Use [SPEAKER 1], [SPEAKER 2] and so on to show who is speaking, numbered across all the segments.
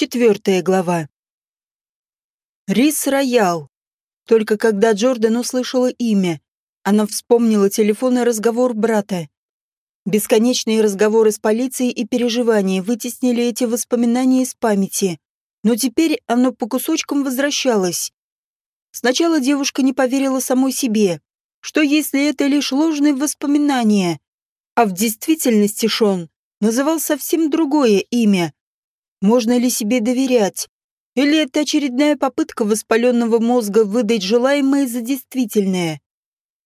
[SPEAKER 1] Четвертая глава. Рис Роял. Только когда Джордан услышала имя, она вспомнила телефонный разговор брата. Бесконечные разговоры с полицией и переживания вытеснили эти воспоминания из памяти, но теперь оно по кусочкам возвращалось. Сначала девушка не поверила самой себе, что если это лишь ложные воспоминания, а в действительности Шон называл совсем другое имя. Можно ли себе доверять? Или это очередная попытка воспаленного мозга выдать желаемое за действительное?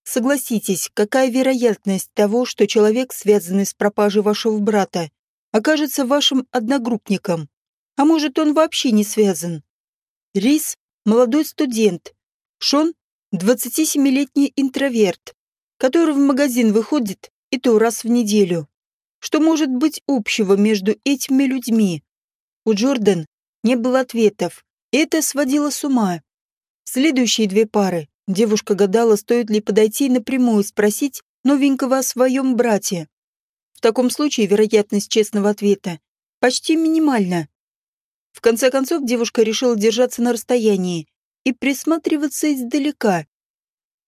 [SPEAKER 1] Согласитесь, какая вероятность того, что человек, связанный с пропажей вашего брата, окажется вашим одногруппником? А может, он вообще не связан? Рис – молодой студент. Шон – 27-летний интроверт, который в магазин выходит и то раз в неделю. Что может быть общего между этими людьми? У Джордан не было ответов, и это сводило с ума. Следующие две пары Девушка гадала, стоит ли подойти напрямую и спросить новенького о своем брате. В таком случае вероятность честного ответа почти минимальна. В конце концов, девушка решила держаться на расстоянии и присматриваться издалека.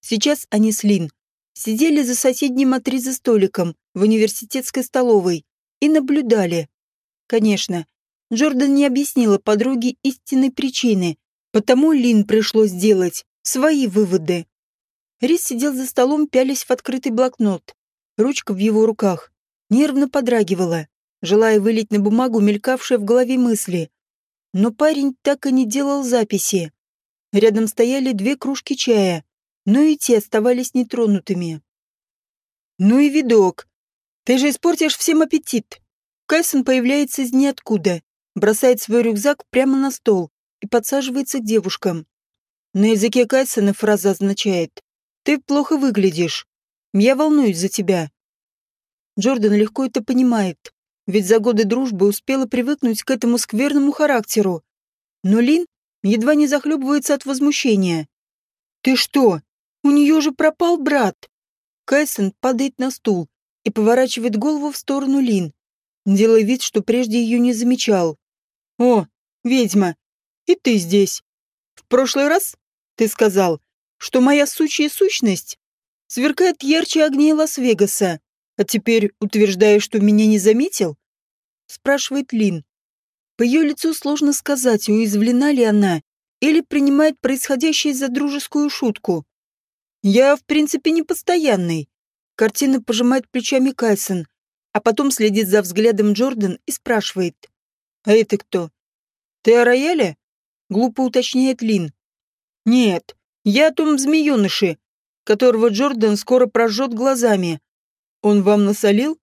[SPEAKER 1] Сейчас они с Лин сидели за соседним от столиком в университетской столовой и наблюдали. Конечно, Джордан не объяснила подруге истинной причины, потому Лин пришлось сделать свои выводы. Рис сидел за столом, пялись в открытый блокнот. Ручка в его руках нервно подрагивала, желая вылить на бумагу мелькавшие в голове мысли. Но парень так и не делал записи. Рядом стояли две кружки чая, но и те оставались нетронутыми. «Ну и видок! Ты же испортишь всем аппетит!» Кайсон появляется из ниоткуда, бросает свой рюкзак прямо на стол и подсаживается к девушкам. На языке Кайсона фраза означает «Ты плохо выглядишь. Я волнуюсь за тебя». Джордан легко это понимает, ведь за годы дружбы успела привыкнуть к этому скверному характеру. Но Лин едва не захлебывается от возмущения. «Ты что? У нее же пропал брат!» Кайсон падает на стул и поворачивает голову в сторону Лин, делая вид, что прежде ее не замечал. «О, ведьма, и ты здесь. В прошлый раз ты сказал, что моя сучья сущность сверкает ярче огней Лас-Вегаса, а теперь утверждаешь, что меня не заметил? Спрашивает Лин. По ее лицу сложно сказать, уязвлена ли она или принимает происходящее за дружескую шутку. Я, в принципе, не постоянный. Картина пожимает плечами Кайсон, а потом следит за взглядом Джордан и спрашивает. «А это кто?» «Ты о рояле?» Глупо уточняет Лин. Нет, я о том змееныше, которого Джордан скоро прожжет глазами. Он вам насолил?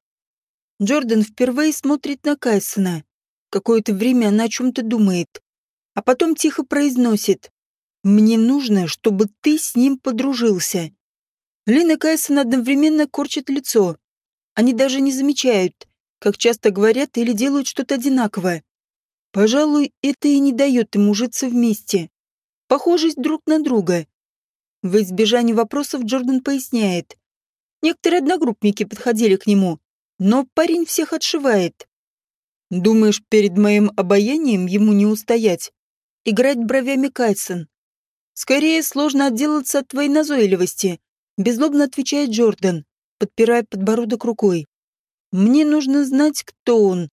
[SPEAKER 1] Джордан впервые смотрит на Кайсона. Какое-то время она о чем-то думает, а потом тихо произносит. «Мне нужно, чтобы ты с ним подружился». Лин и Кайсон одновременно корчат лицо. Они даже не замечают, как часто говорят или делают что-то одинаковое. Пожалуй, это и не дает им ужиться вместе похожесть друг на друга. В избежание вопросов Джордан поясняет. Некоторые одногруппники подходили к нему, но парень всех отшивает. Думаешь, перед моим обаянием ему не устоять? Играть бровями Кайсон. Скорее сложно отделаться от твоей назойливости, беззлобно отвечает Джордан, подпирая подбородок рукой. Мне нужно знать, кто он.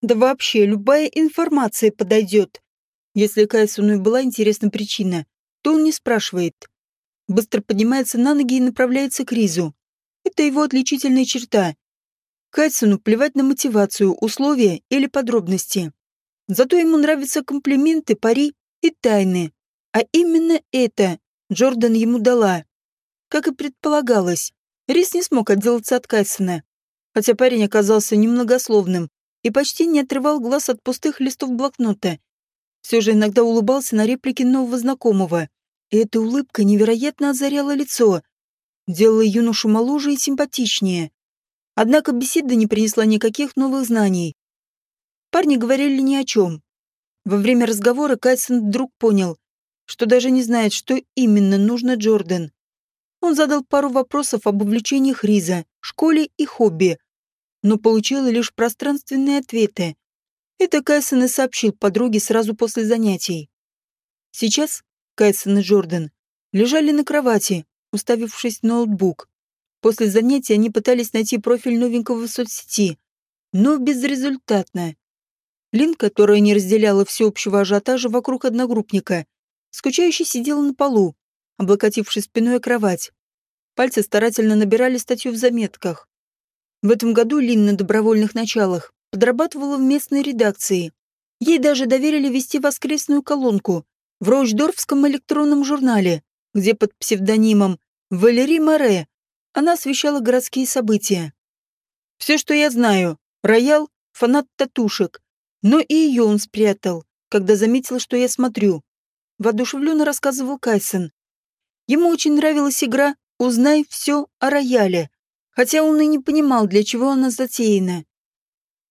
[SPEAKER 1] Да вообще, любая информация подойдет. Если Кайсону и была интересна причина, то он не спрашивает. Быстро поднимается на ноги и направляется к Ризу. Это его отличительная черта. Кайсону плевать на мотивацию, условия или подробности. Зато ему нравятся комплименты, пари и тайны. А именно это Джордан ему дала. Как и предполагалось, Рис не смог отделаться от Кайсона. Хотя парень оказался немногословным и почти не отрывал глаз от пустых листов блокнота, все же иногда улыбался на реплики нового знакомого. И эта улыбка невероятно озаряла лицо, делала юношу моложе и симпатичнее. Однако беседа не принесла никаких новых знаний. Парни говорили ни о чем. Во время разговора Кайсон вдруг понял, что даже не знает, что именно нужно Джордан. Он задал пару вопросов об увлечениях Риза, школе и хобби, но получил лишь пространственные ответы. Это Кайсон и сообщил подруге сразу после занятий. Сейчас Кайсон и Джордан лежали на кровати, уставившись в ноутбук. После занятий они пытались найти профиль новенького в соцсети, но безрезультатно. Лин, которая не разделяла всеобщего ажиотажа вокруг одногруппника, скучающе сидела на полу, облокотившись спиной о кровать. Пальцы старательно набирали статью в заметках. В этом году Лин на добровольных началах подрабатывала в местной редакции. Ей даже доверили вести воскресную колонку в Роучдорфском электронном журнале, где под псевдонимом Валерий Море она освещала городские события. Все, что я знаю, Роял — фанат татушек, но и ее он спрятал, когда заметил, что я смотрю. Воодушевленно рассказывал Кайсон. Ему очень нравилась игра «Узнай все о рояле», хотя он и не понимал, для чего она затеяна.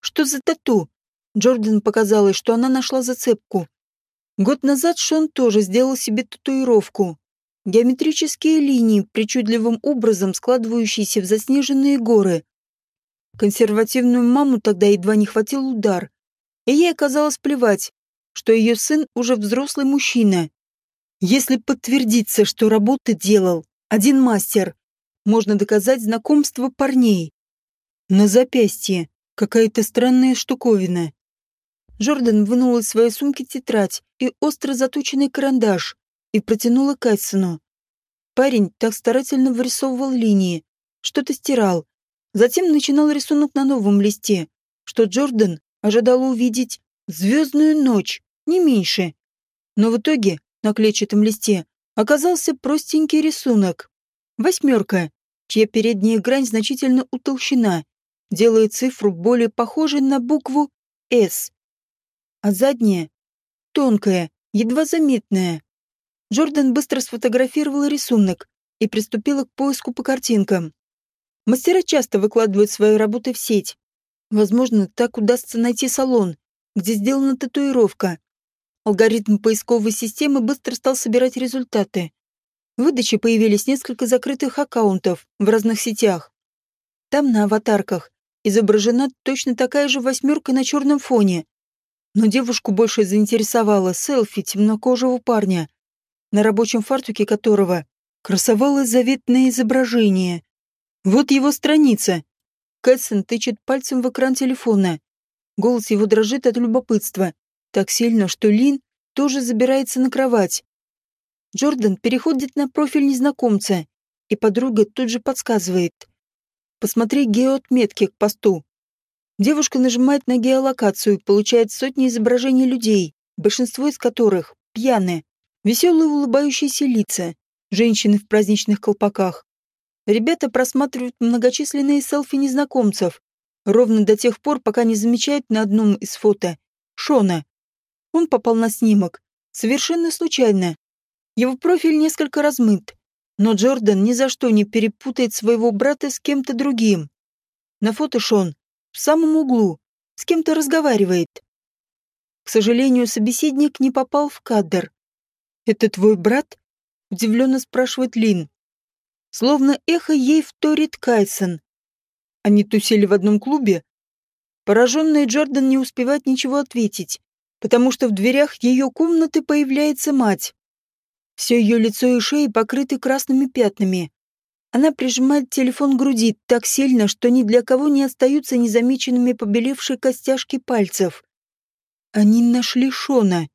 [SPEAKER 1] Что за тату? Джордан показалось, что она нашла зацепку. Год назад Шон тоже сделал себе татуировку. Геометрические линии, причудливым образом складывающиеся в заснеженные горы. Консервативную маму тогда едва не хватил удар, и ей оказалось плевать, что ее сын уже взрослый мужчина. Если подтвердится, что работы делал один мастер, можно доказать знакомство парней. На запястье какая-то странная штуковина. Джордан вынул из своей сумки тетрадь и остро заточенный карандаш и протянула Кайсону. Парень так старательно вырисовывал линии, что-то стирал. Затем начинал рисунок на новом листе, что Джордан ожидал увидеть звездную ночь, не меньше. Но в итоге на клетчатом листе оказался простенький рисунок. Восьмерка, чья передняя грань значительно утолщена, делая цифру более похожей на букву «С», а задняя — тонкая, едва заметная. Джордан быстро сфотографировала рисунок и приступила к поиску по картинкам. Мастера часто выкладывают свои работы в сеть. Возможно, так удастся найти салон, где сделана татуировка. Алгоритм поисковой системы быстро стал собирать результаты. В выдаче появились несколько закрытых аккаунтов в разных сетях. Там на аватарках изображена точно такая же восьмерка на черном фоне. Но девушку больше заинтересовало селфи темнокожего парня, на рабочем фартуке которого красовалось заветное изображение. Вот его страница. Кэтсон тычет пальцем в экран телефона. Голос его дрожит от любопытства. Так сильно, что Лин тоже забирается на кровать. Джордан переходит на профиль незнакомца, и подруга тут же подсказывает. Посмотри геоотметки к посту. Девушка нажимает на геолокацию и получает сотни изображений людей, большинство из которых пьяны. Веселые улыбающиеся лица, женщины в праздничных колпаках. Ребята просматривают многочисленные селфи незнакомцев, ровно до тех пор, пока не замечают на одном из фото Шона. Он попал на снимок. Совершенно случайно. Его профиль несколько размыт, но Джордан ни за что не перепутает своего брата с кем-то другим. На фото Шон в самом углу, с кем-то разговаривает. К сожалению, собеседник не попал в кадр. «Это твой брат?» — удивленно спрашивает Лин. Словно эхо ей вторит Кайсон. Они тусили в одном клубе. Пораженный Джордан не успевает ничего ответить, потому что в дверях ее комнаты появляется мать. Все ее лицо и шея покрыты красными пятнами. Она прижимает телефон к груди так сильно, что ни для кого не остаются незамеченными побелевшие костяшки пальцев. Они нашли Шона.